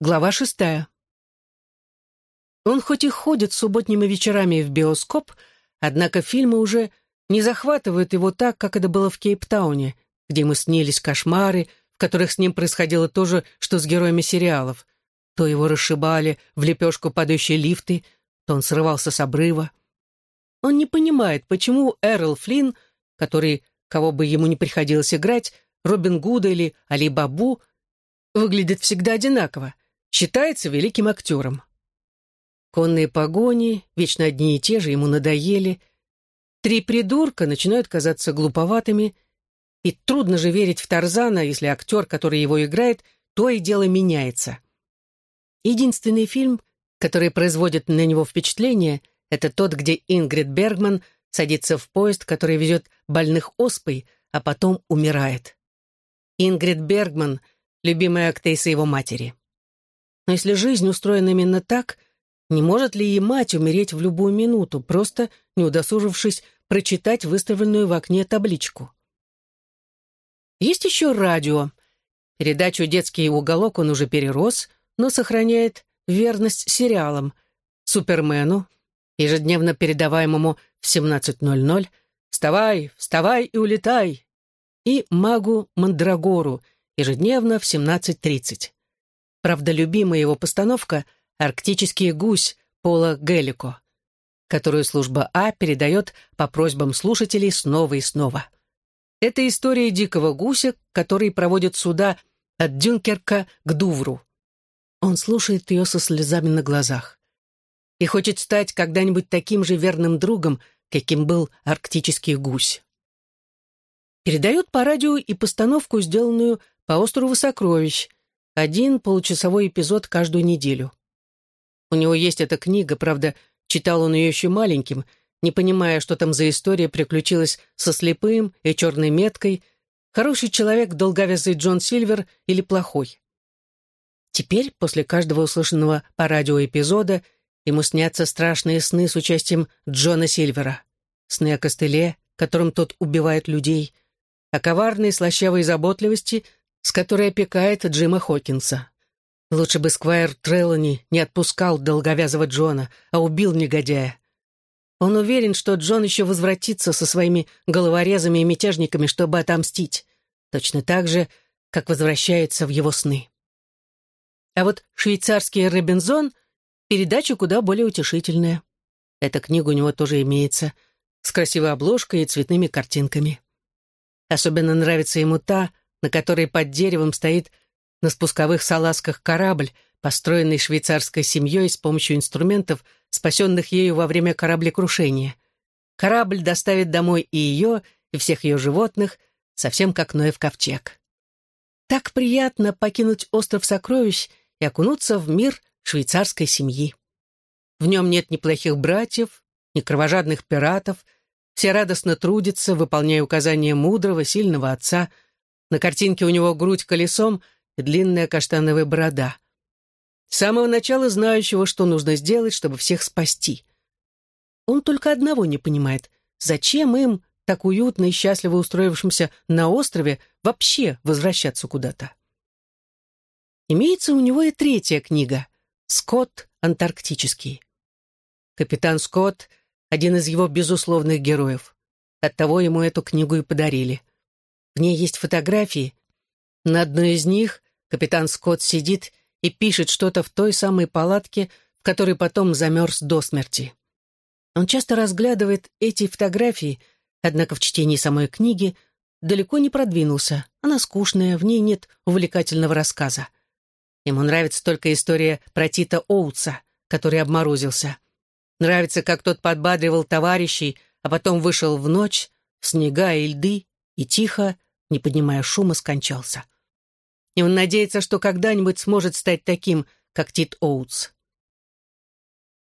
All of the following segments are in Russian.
Глава шестая. Он хоть и ходит субботними вечерами в биоскоп, однако фильмы уже не захватывают его так, как это было в Кейптауне, где ему снились кошмары, в которых с ним происходило то же, что с героями сериалов. То его расшибали в лепешку падающие лифты, то он срывался с обрыва. Он не понимает, почему Эрл Флинн, который, кого бы ему не приходилось играть, Робин Гуда или Али Бабу, выглядит всегда одинаково считается великим актером. Конные погони, вечно одни и те же, ему надоели. Три придурка начинают казаться глуповатыми, и трудно же верить в Тарзана, если актер, который его играет, то и дело меняется. Единственный фильм, который производит на него впечатление, это тот, где Ингрид Бергман садится в поезд, который везет больных оспой, а потом умирает. Ингрид Бергман — любимая актриса его матери. Но если жизнь устроена именно так, не может ли и мать умереть в любую минуту, просто не удосужившись прочитать выставленную в окне табличку? Есть еще радио. Передачу «Детский уголок» он уже перерос, но сохраняет верность сериалам, Супермену, ежедневно передаваемому в 17.00, «Вставай, вставай и улетай», и магу Мандрагору, ежедневно в 17.30. Правда, любимая его постановка «Арктический гусь» Пола Гелико, которую служба А передает по просьбам слушателей снова и снова. Это история дикого гуся, который проводит суда от Дюнкерка к Дувру. Он слушает ее со слезами на глазах и хочет стать когда-нибудь таким же верным другом, каким был арктический гусь. Передают по радио и постановку, сделанную по острову Сокровищ, один получасовой эпизод каждую неделю. У него есть эта книга, правда, читал он ее еще маленьким, не понимая, что там за история приключилась со слепым и черной меткой, хороший человек, долговязый Джон Сильвер или плохой. Теперь, после каждого услышанного по радио эпизода, ему снятся страшные сны с участием Джона Сильвера. Сны о костыле, которым тот убивает людей, о коварной слащавой заботливости — с которой опекает Джима Хокинса. Лучше бы Сквайр Треллани не отпускал долговязого Джона, а убил негодяя. Он уверен, что Джон еще возвратится со своими головорезами и мятежниками, чтобы отомстить. Точно так же, как возвращается в его сны. А вот «Швейцарский Робинзон» — передача куда более утешительная. Эта книга у него тоже имеется, с красивой обложкой и цветными картинками. Особенно нравится ему та, на которой под деревом стоит на спусковых салазках корабль, построенный швейцарской семьей с помощью инструментов, спасенных ею во время кораблекрушения. Корабль доставит домой и ее, и всех ее животных, совсем как Ноев ковчег. Так приятно покинуть остров сокровищ и окунуться в мир швейцарской семьи. В нем нет ни плохих братьев, ни кровожадных пиратов, все радостно трудятся, выполняя указания мудрого, сильного отца — на картинке у него грудь колесом и длинная каштановая борода. С самого начала знающего, что нужно сделать, чтобы всех спасти. Он только одного не понимает. Зачем им, так уютно и счастливо устроившимся на острове, вообще возвращаться куда-то? Имеется у него и третья книга «Скотт Антарктический». Капитан Скотт — один из его безусловных героев. Оттого ему эту книгу и подарили. В ней есть фотографии. На одной из них капитан Скотт сидит и пишет что-то в той самой палатке, в которой потом замерз до смерти. Он часто разглядывает эти фотографии, однако в чтении самой книги далеко не продвинулся. Она скучная, в ней нет увлекательного рассказа. Ему нравится только история про Тита Оутса, который обморозился. Нравится, как тот подбадривал товарищей, а потом вышел в ночь, в снега и льды, и тихо, не поднимая шума, скончался. И он надеется, что когда-нибудь сможет стать таким, как Тит Оутс.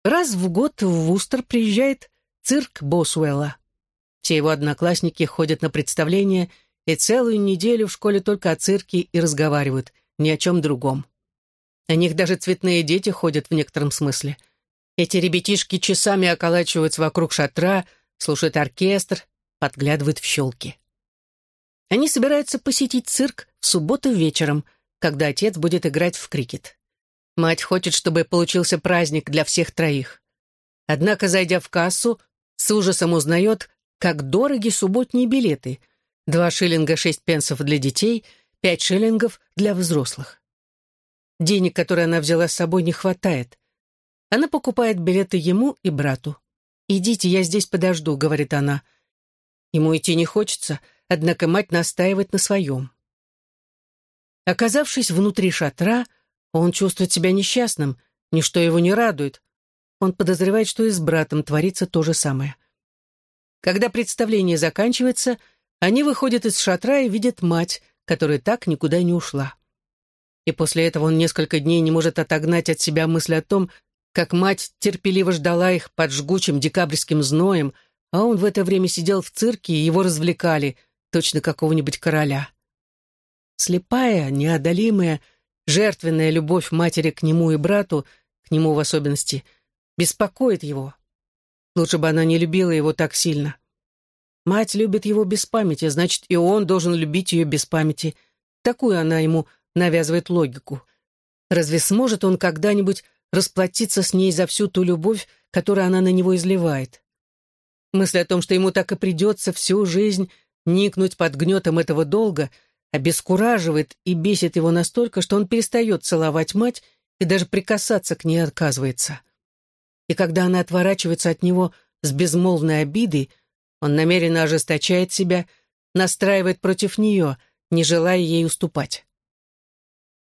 Раз в год в Вустер приезжает цирк Босуэлла. Все его одноклассники ходят на представления и целую неделю в школе только о цирке и разговаривают, ни о чем другом. На них даже цветные дети ходят в некотором смысле. Эти ребятишки часами околачиваются вокруг шатра, слушают оркестр, подглядывают в щелки. Они собираются посетить цирк в субботу вечером, когда отец будет играть в крикет. Мать хочет, чтобы получился праздник для всех троих. Однако, зайдя в кассу, с ужасом узнает, как дороги субботние билеты. Два шиллинга шесть пенсов для детей, пять шиллингов для взрослых. Денег, которые она взяла с собой, не хватает. Она покупает билеты ему и брату. «Идите, я здесь подожду», — говорит она. Ему идти не хочется, однако мать настаивает на своем. Оказавшись внутри шатра, он чувствует себя несчастным, ничто его не радует. Он подозревает, что и с братом творится то же самое. Когда представление заканчивается, они выходят из шатра и видят мать, которая так никуда не ушла. И после этого он несколько дней не может отогнать от себя мысль о том, как мать терпеливо ждала их под жгучим декабрьским зноем, а он в это время сидел в цирке и его развлекали, точно какого-нибудь короля. Слепая, неодолимая, жертвенная любовь матери к нему и брату, к нему в особенности, беспокоит его. Лучше бы она не любила его так сильно. Мать любит его без памяти, значит, и он должен любить ее без памяти. Такую она ему навязывает логику. Разве сможет он когда-нибудь расплатиться с ней за всю ту любовь, которую она на него изливает? Мысль о том, что ему так и придется всю жизнь никнуть под гнетом этого долга, обескураживает и бесит его настолько, что он перестает целовать мать и даже прикасаться к ней отказывается. И когда она отворачивается от него с безмолвной обидой, он намеренно ожесточает себя, настраивает против нее, не желая ей уступать.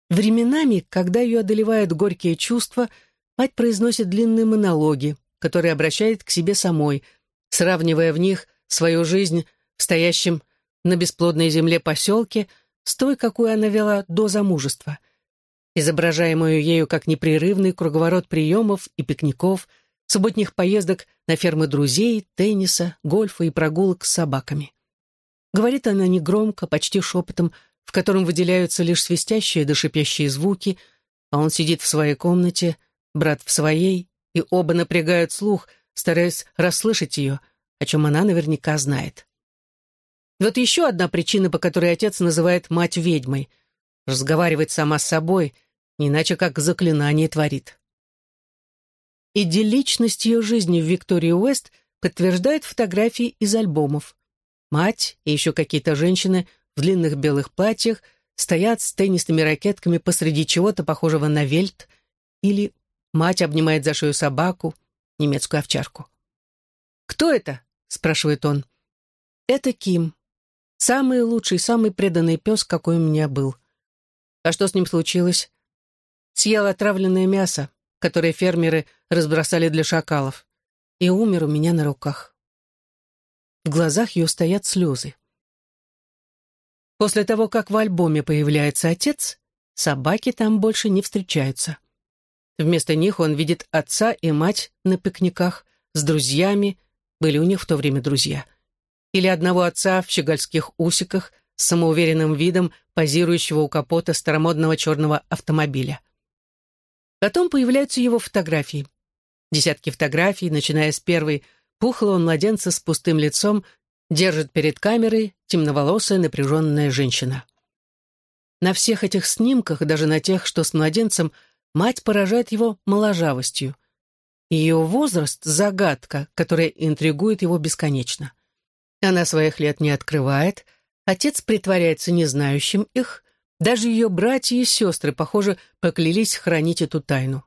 Временами, когда ее одолевают горькие чувства, мать произносит длинные монологи, которые обращает к себе самой, сравнивая в них свою жизнь в стоящем на бесплодной земле поселке с той, какую она вела до замужества, изображаемую ею как непрерывный круговорот приемов и пикников, субботних поездок на фермы друзей, тенниса, гольфа и прогулок с собаками. Говорит она негромко, почти шепотом, в котором выделяются лишь свистящие да шипящие звуки, а он сидит в своей комнате, брат в своей, и оба напрягают слух, стараясь расслышать ее, о чем она наверняка знает. Вот еще одна причина, по которой отец называет мать ведьмой. Разговаривает сама с собой, иначе как заклинание творит. Идилличность ее жизни в Виктории Уэст подтверждает фотографии из альбомов. Мать и еще какие-то женщины в длинных белых платьях стоят с теннисными ракетками посреди чего-то похожего на вельт, или мать обнимает за шею собаку, немецкую овчарку. «Кто это?» — спрашивает он. «Это Ким. Самый лучший, самый преданный пес, какой у меня был. А что с ним случилось? Съел отравленное мясо, которое фермеры разбросали для шакалов, и умер у меня на руках». В глазах ее стоят слезы. После того, как в альбоме появляется отец, собаки там больше не встречаются. Вместо них он видит отца и мать на пикниках с друзьями, были у них в то время друзья, или одного отца в щегольских усиках с самоуверенным видом, позирующего у капота старомодного черного автомобиля. Потом появляются его фотографии. Десятки фотографий, начиная с первой, пухлого младенца с пустым лицом, держит перед камерой темноволосая напряженная женщина. На всех этих снимках, даже на тех, что с младенцем, мать поражает его моложавостью. Ее возраст — загадка, которая интригует его бесконечно. Она своих лет не открывает, отец притворяется незнающим их, даже ее братья и сестры, похоже, поклялись хранить эту тайну.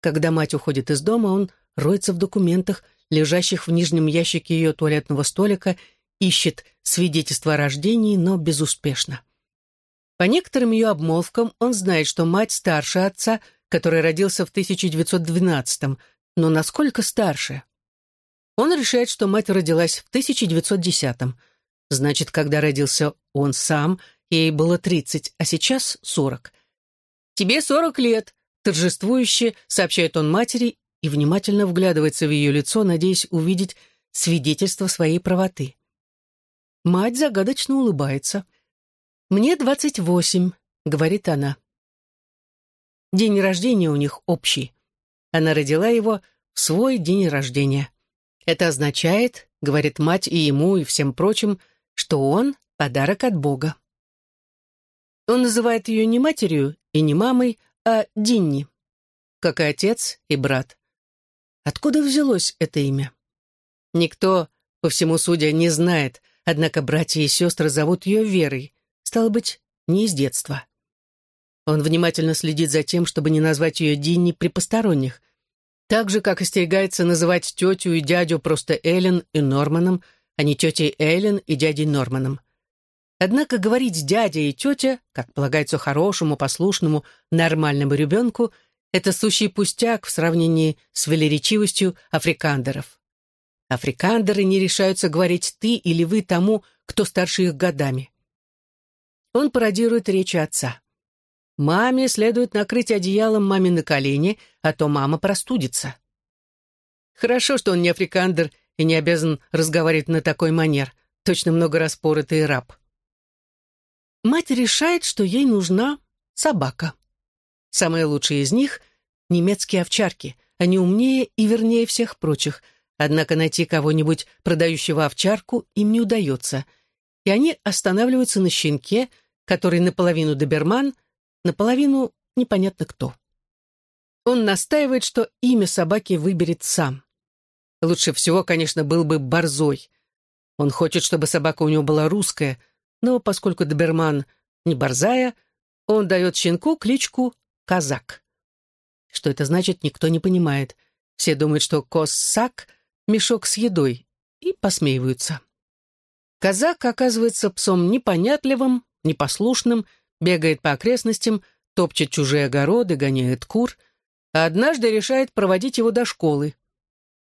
Когда мать уходит из дома, он роется в документах, лежащих в нижнем ящике ее туалетного столика, ищет свидетельство о рождении, но безуспешно. По некоторым ее обмолвкам он знает, что мать старше отца, который родился в 1912-м, но насколько старше? Он решает, что мать родилась в 1910-м. Значит, когда родился он сам, ей было 30, а сейчас 40. «Тебе 40 лет», — торжествующе сообщает он матери и внимательно вглядывается в ее лицо, надеясь увидеть свидетельство своей правоты. Мать загадочно улыбается. «Мне двадцать восемь», — говорит она. День рождения у них общий. Она родила его в свой день рождения. Это означает, говорит мать и ему, и всем прочим, что он — подарок от Бога. Он называет ее не матерью и не мамой, о Динни, как и отец и брат. Откуда взялось это имя? Никто, по всему судя, не знает, однако братья и сестры зовут ее Верой, стало быть, не из детства. Он внимательно следит за тем, чтобы не назвать ее Динни при посторонних, так же, как остерегается называть тетю и дядю просто Эллен и Норманом, а не тетей Эллен и дядей Норманом. Однако говорить дядя и тетя, как полагается хорошему, послушному, нормальному ребенку, это сущий пустяк в сравнении с велеречивостью африкандеров. Африкандеры не решаются говорить «ты» или «вы» тому, кто старше их годами. Он пародирует речи отца. Маме следует накрыть одеялом маме на колени, а то мама простудится. Хорошо, что он не африкандер и не обязан разговаривать на такой манер, точно много распоротый раб. Мать решает, что ей нужна собака. Самая лучшая из них — немецкие овчарки. Они умнее и вернее всех прочих, однако найти кого-нибудь, продающего овчарку, им не удается. И они останавливаются на щенке, который наполовину доберман — наполовину непонятно кто. Он настаивает, что имя собаки выберет сам. Лучше всего, конечно, был бы борзой. Он хочет, чтобы собака у него была русская, но поскольку доберман не борзая, он дает щенку кличку Казак. Что это значит, никто не понимает. Все думают, что Коссак — мешок с едой, и посмеиваются. Казак оказывается псом непонятливым, непослушным бегает по окрестностям, топчет чужие огороды, гоняет кур, а однажды решает проводить его до школы.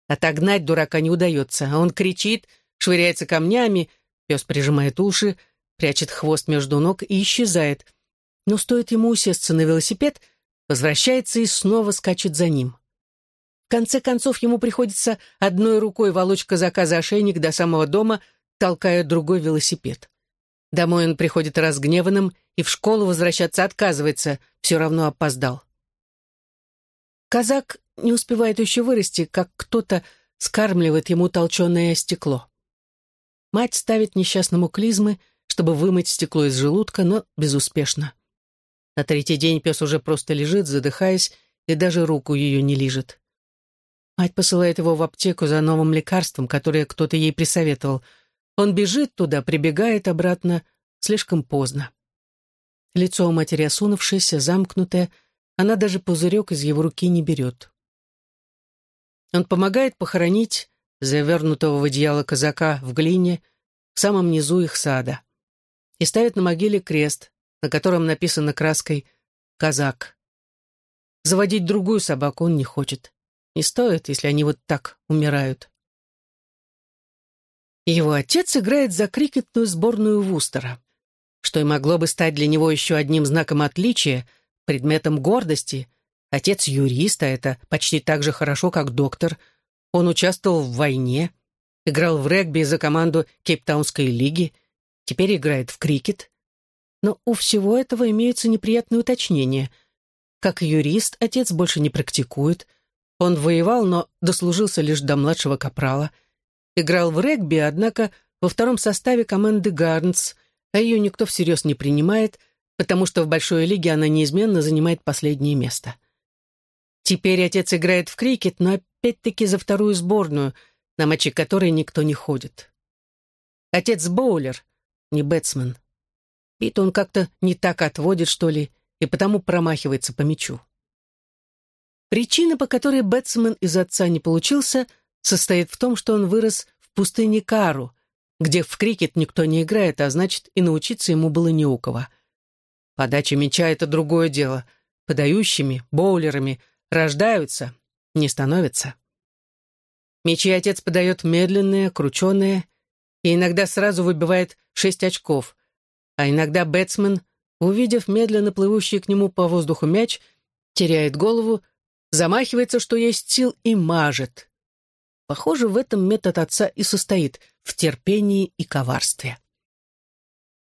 Отогнать дурака не удается, а он кричит, швыряется камнями, пес прижимает уши, прячет хвост между ног и исчезает. Но стоит ему усесться на велосипед, возвращается и снова скачет за ним. В конце концов, ему приходится одной рукой волочь казака за ошейник до самого дома, толкая другой велосипед. Домой он приходит разгневанным и в школу возвращаться отказывается, все равно опоздал. Казак не успевает еще вырасти, как кто-то скармливает ему толченое стекло. Мать ставит несчастному клизмы, чтобы вымыть стекло из желудка, но безуспешно. На третий день пес уже просто лежит, задыхаясь, и даже руку ее не лижет. Мать посылает его в аптеку за новым лекарством, которое кто-то ей присоветовал — он бежит туда, прибегает обратно, слишком поздно. Лицо у матери осунувшееся, замкнутое, она даже пузырек из его руки не берет. Он помогает похоронить завернутого в одеяло казака в глине в самом низу их сада и ставит на могиле крест, на котором написано краской «Казак». Заводить другую собаку он не хочет. Не стоит, если они вот так умирают. Его отец играет за крикетную сборную Вустера, что и могло бы стать для него еще одним знаком отличия, предметом гордости. Отец юриста — это почти так же хорошо, как доктор. Он участвовал в войне, играл в регби за команду Кейптаунской лиги, теперь играет в крикет. Но у всего этого имеются неприятные уточнения. Как юрист отец больше не практикует. Он воевал, но дослужился лишь до младшего капрала — Играл в регби, однако во втором составе команды «Гарнс», а ее никто всерьез не принимает, потому что в большой лиге она неизменно занимает последнее место. Теперь отец играет в крикет, но опять-таки за вторую сборную, на матчи которой никто не ходит. Отец боулер, не бэтсмен. Бит он как-то не так отводит, что ли, и потому промахивается по мячу. Причина, по которой бэтсмен из отца не получился — состоит в том, что он вырос в пустыне Кару, где в крикет никто не играет, а значит, и научиться ему было не у кого. Подача мяча — это другое дело. Подающими, боулерами рождаются, не становятся. Мячи отец подает медленные, крученые, и иногда сразу выбивает шесть очков, а иногда бэтсмен, увидев медленно плывущий к нему по воздуху мяч, теряет голову, замахивается, что есть сил, и мажет. Похоже, в этом метод отца и состоит, в терпении и коварстве.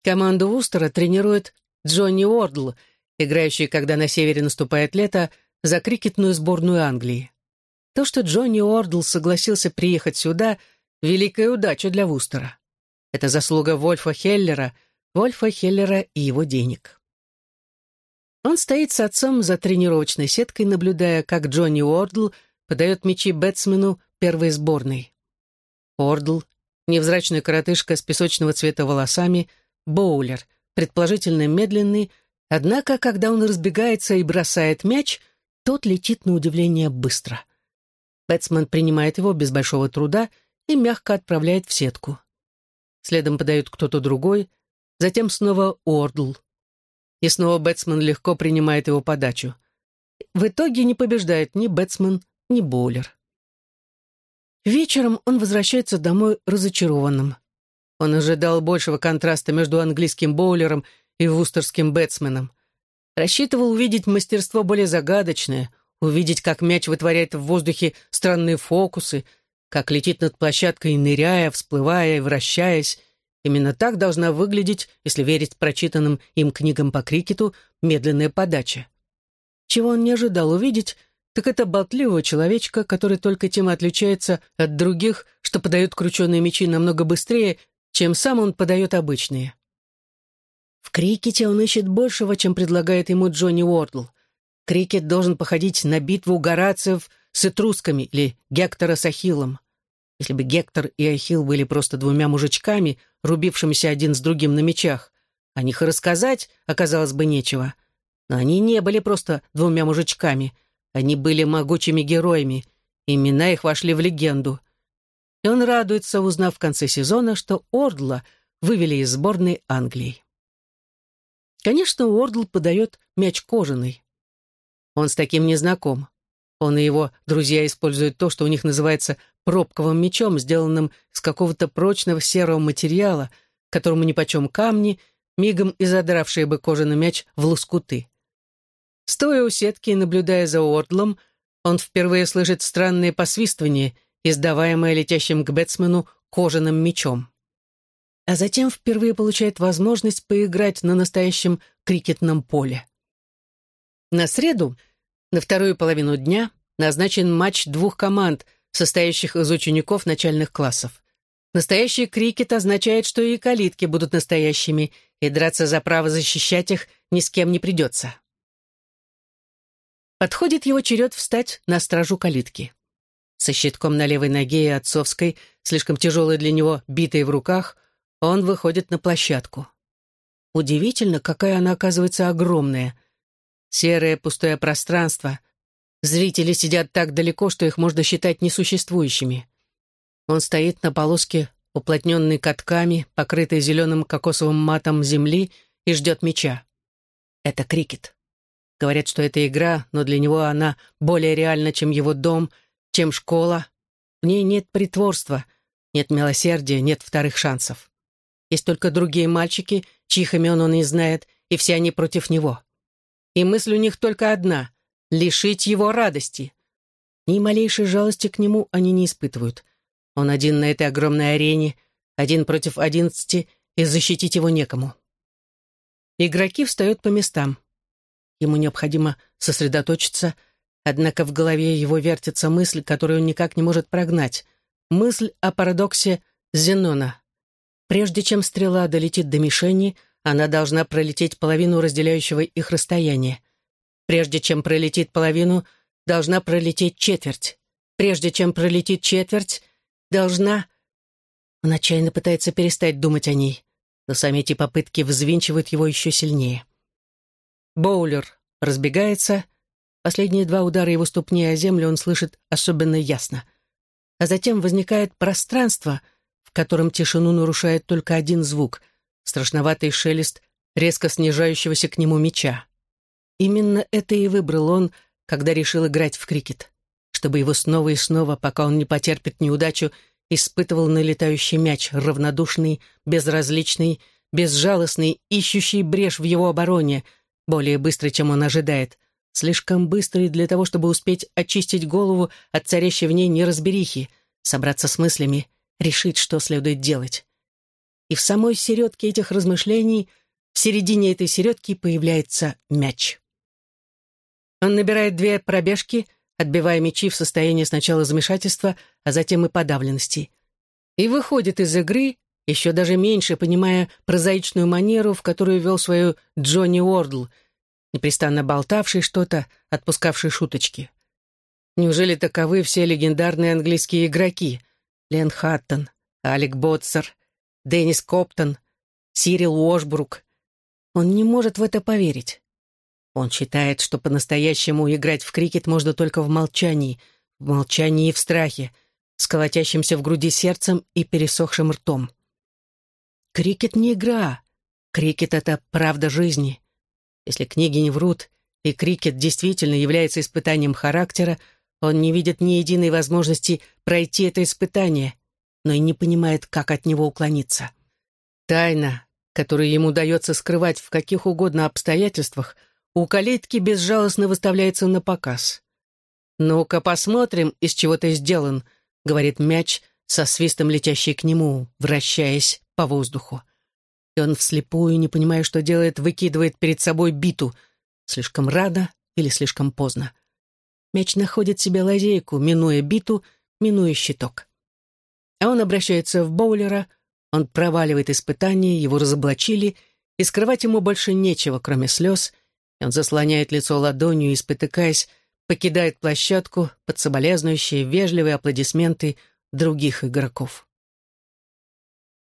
Команду Вустера тренирует Джонни Уордл, играющий, когда на севере наступает лето, за крикетную сборную Англии. То, что Джонни Уордл согласился приехать сюда, великая удача для Вустера. Это заслуга Вольфа Хеллера, Вольфа Хеллера и его денег. Он стоит с отцом за тренировочной сеткой, наблюдая, как Джонни Уордл подает мячи бэтсмену первой сборной. Уордл, невзрачный коротышка с песочного цвета волосами, боулер, предположительно медленный, однако, когда он разбегается и бросает мяч, тот летит на удивление быстро. Бэтсмен принимает его без большого труда и мягко отправляет в сетку. Следом подает кто-то другой, затем снова Уордл. И снова Бэтсман легко принимает его подачу. В итоге не побеждает ни Бэтсман, ни Боулер. Вечером он возвращается домой разочарованным. Он ожидал большего контраста между английским боулером и вустерским бэтсменом. Рассчитывал увидеть мастерство более загадочное, увидеть, как мяч вытворяет в воздухе странные фокусы, как летит над площадкой, ныряя, всплывая и вращаясь, Именно так должна выглядеть, если верить прочитанным им книгам по крикету, медленная подача. Чего он не ожидал увидеть, так это болтливого человечка, который только тем отличается от других, что подают крученые мячи намного быстрее, чем сам он подает обычные. В крикете он ищет большего, чем предлагает ему Джонни Уордл. Крикет должен походить на битву горациев с этрусками или Гектора с Ахиллом. Если бы Гектор и Ахилл были просто двумя мужичками, рубившимися один с другим на мечах, о них и рассказать оказалось бы нечего. Но они не были просто двумя мужичками, они были могучими героями, имена их вошли в легенду. И он радуется, узнав в конце сезона, что Ордла вывели из сборной Англии. Конечно, Уордл подает мяч кожаный. Он с таким не знаком. Он и его друзья используют то, что у них называется пробковым мечом, сделанным из какого-то прочного серого материала, которому нипочем камни, мигом и задравшие бы кожаный мяч в лоскуты. Стоя у сетки и наблюдая за Уордлом, он впервые слышит странное посвистывание, издаваемое летящим к бэтсмену кожаным мечом. А затем впервые получает возможность поиграть на настоящем крикетном поле. На среду, на вторую половину дня, назначен матч двух команд, состоящих из учеников начальных классов. Настоящий крикет означает, что и калитки будут настоящими, и драться за право защищать их ни с кем не придется. Подходит его черед встать на стражу калитки. Со щитком на левой ноге и отцовской, слишком тяжелой для него, битой в руках, он выходит на площадку. Удивительно, какая она оказывается огромная. Серое пустое пространство, Зрители сидят так далеко, что их можно считать несуществующими. Он стоит на полоске, уплотненной катками, покрытой зеленым кокосовым матом земли, и ждет мяча. Это крикет. Говорят, что это игра, но для него она более реальна, чем его дом, чем школа. В ней нет притворства, нет милосердия, нет вторых шансов. Есть только другие мальчики, чьих имен он не знает, и все они против него. И мысль у них только одна лишить его радости. Ни малейшей жалости к нему они не испытывают. Он один на этой огромной арене, один против одиннадцати, и защитить его некому. Игроки встают по местам. Ему необходимо сосредоточиться, однако в голове его вертится мысль, которую он никак не может прогнать. Мысль о парадоксе Зенона. Прежде чем стрела долетит до мишени, она должна пролететь половину разделяющего их расстояния. Прежде чем пролетит половину, должна пролететь четверть. Прежде чем пролетит четверть, должна... Он отчаянно пытается перестать думать о ней, но сами эти попытки взвинчивают его еще сильнее. Боулер разбегается. Последние два удара его ступни о землю он слышит особенно ясно. А затем возникает пространство, в котором тишину нарушает только один звук — страшноватый шелест резко снижающегося к нему меча. Именно это и выбрал он, когда решил играть в крикет, чтобы его снова и снова, пока он не потерпит неудачу, испытывал налетающий мяч, равнодушный, безразличный, безжалостный, ищущий брешь в его обороне, более быстрый, чем он ожидает, слишком быстрый для того, чтобы успеть очистить голову от царящей в ней неразберихи, собраться с мыслями, решить, что следует делать. И в самой середке этих размышлений, в середине этой середки появляется мяч. Он набирает две пробежки, отбивая мячи в состоянии сначала замешательства, а затем и подавленности. И выходит из игры, еще даже меньше понимая прозаичную манеру, в которую вел свою Джонни Уордл. непрестанно болтавший что-то, отпускавший шуточки. Неужели таковы все легендарные английские игроки? Лен Хаттон, Алек Ботсер, Деннис Коптон, Сирил Уошбрук. Он не может в это поверить. Он считает, что по-настоящему играть в крикет можно только в молчании, в молчании и в страхе, с колотящимся в груди сердцем и пересохшим ртом. Крикет не игра. Крикет — это правда жизни. Если книги не врут, и крикет действительно является испытанием характера, он не видит ни единой возможности пройти это испытание, но и не понимает, как от него уклониться. Тайна, которую ему удается скрывать в каких угодно обстоятельствах, у калитки безжалостно выставляется на показ. «Ну-ка посмотрим, из чего ты сделан», — говорит мяч, со свистом летящий к нему, вращаясь по воздуху. И он вслепую, не понимая, что делает, выкидывает перед собой биту. Слишком рано или слишком поздно. Мяч находит себе лазейку, минуя биту, минуя щиток. А он обращается в боулера, он проваливает испытание, его разоблачили, и скрывать ему больше нечего, кроме слез, и он заслоняет лицо ладонью и, спотыкаясь, покидает площадку под соболезнующие, вежливые аплодисменты других игроков.